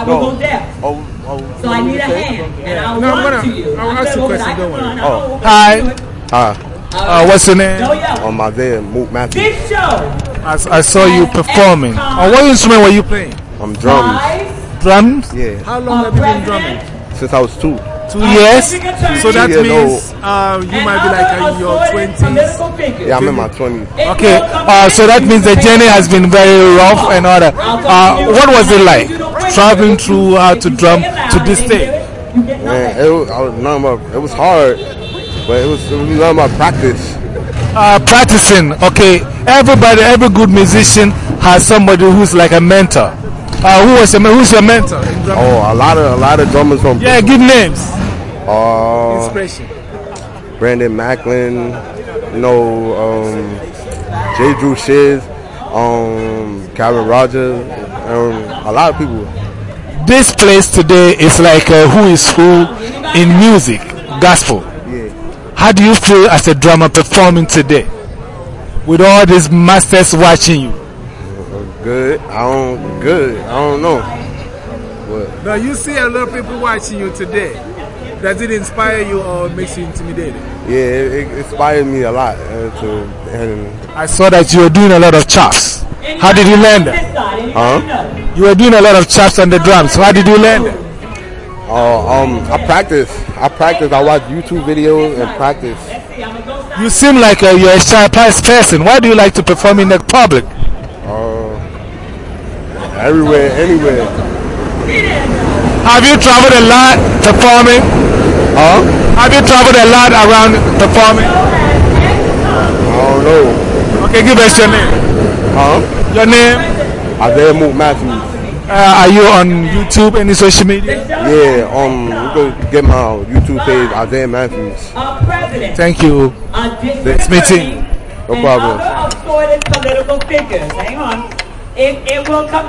I No. will go deaf. Oh, oh, So I need a hand, and I'll No, I'm run gonna- to you. I'll I'm ask you a question, don't worry. Oh. Hi. Hi, Uh, what's your name? No yellow. I'm Isaiah Moot Matthews. This show. I, I saw you performing. On what instrument were you playing? I'm drums. Drums? Yeah, How long have you been drumming? since I was two. Two years? So that years means uh, you and might be like other in your 20s. Yeah, I'm in my 20s. Okay, will uh, so that means the journey has been very rough and all that. Uh, what was it like traveling through how to drum to this day? Man, it was, I was but, it was hard, but it was, it was nothing but practice. Uh, practicing, okay. Everybody, every good musician has somebody who's like a mentor. Uh, who was your, who's your mentor? Oh, a lot of a lot of drummers from Yeah, give names. uh, Inspiration. Brandon Macklin, you know, um, J. Drew Sheard, um, Calvin Rodgers, um, a lot of people. This place today is like uh, who is who in music, gospel. Yeah. How do you feel as a drummer performing today? With all these masters watching you. Good. I don't. Good. I don't know. But Now you see a lot of people watching you today. Does it inspire you or makes you intimidated? yeah, it, it inspired me a lot. Uh, to and I saw that you were doing a lot of chops. How did you learn that? Huh? You were doing a lot of chops on the drums. How did you learn that? uh, um, I practice. I practice. I watch YouTube videos and practice. You seem like uh, you're a shy person. Why do you like to perform in the public? Uh, everywhere, anywhere. Have you traveled a lot performing? Huh? Have you traveled a lot around performing? I don't know. Okay, give us your name. Huh? Your name? Isaiah Moot Matthews. Uh, are you on YouTube, any social media? Yeah, um, you could get my YouTube page, Isaiah Matthews. A president, Thank you. a district This meeting. No problem. other political figures. Hang on. It, it will come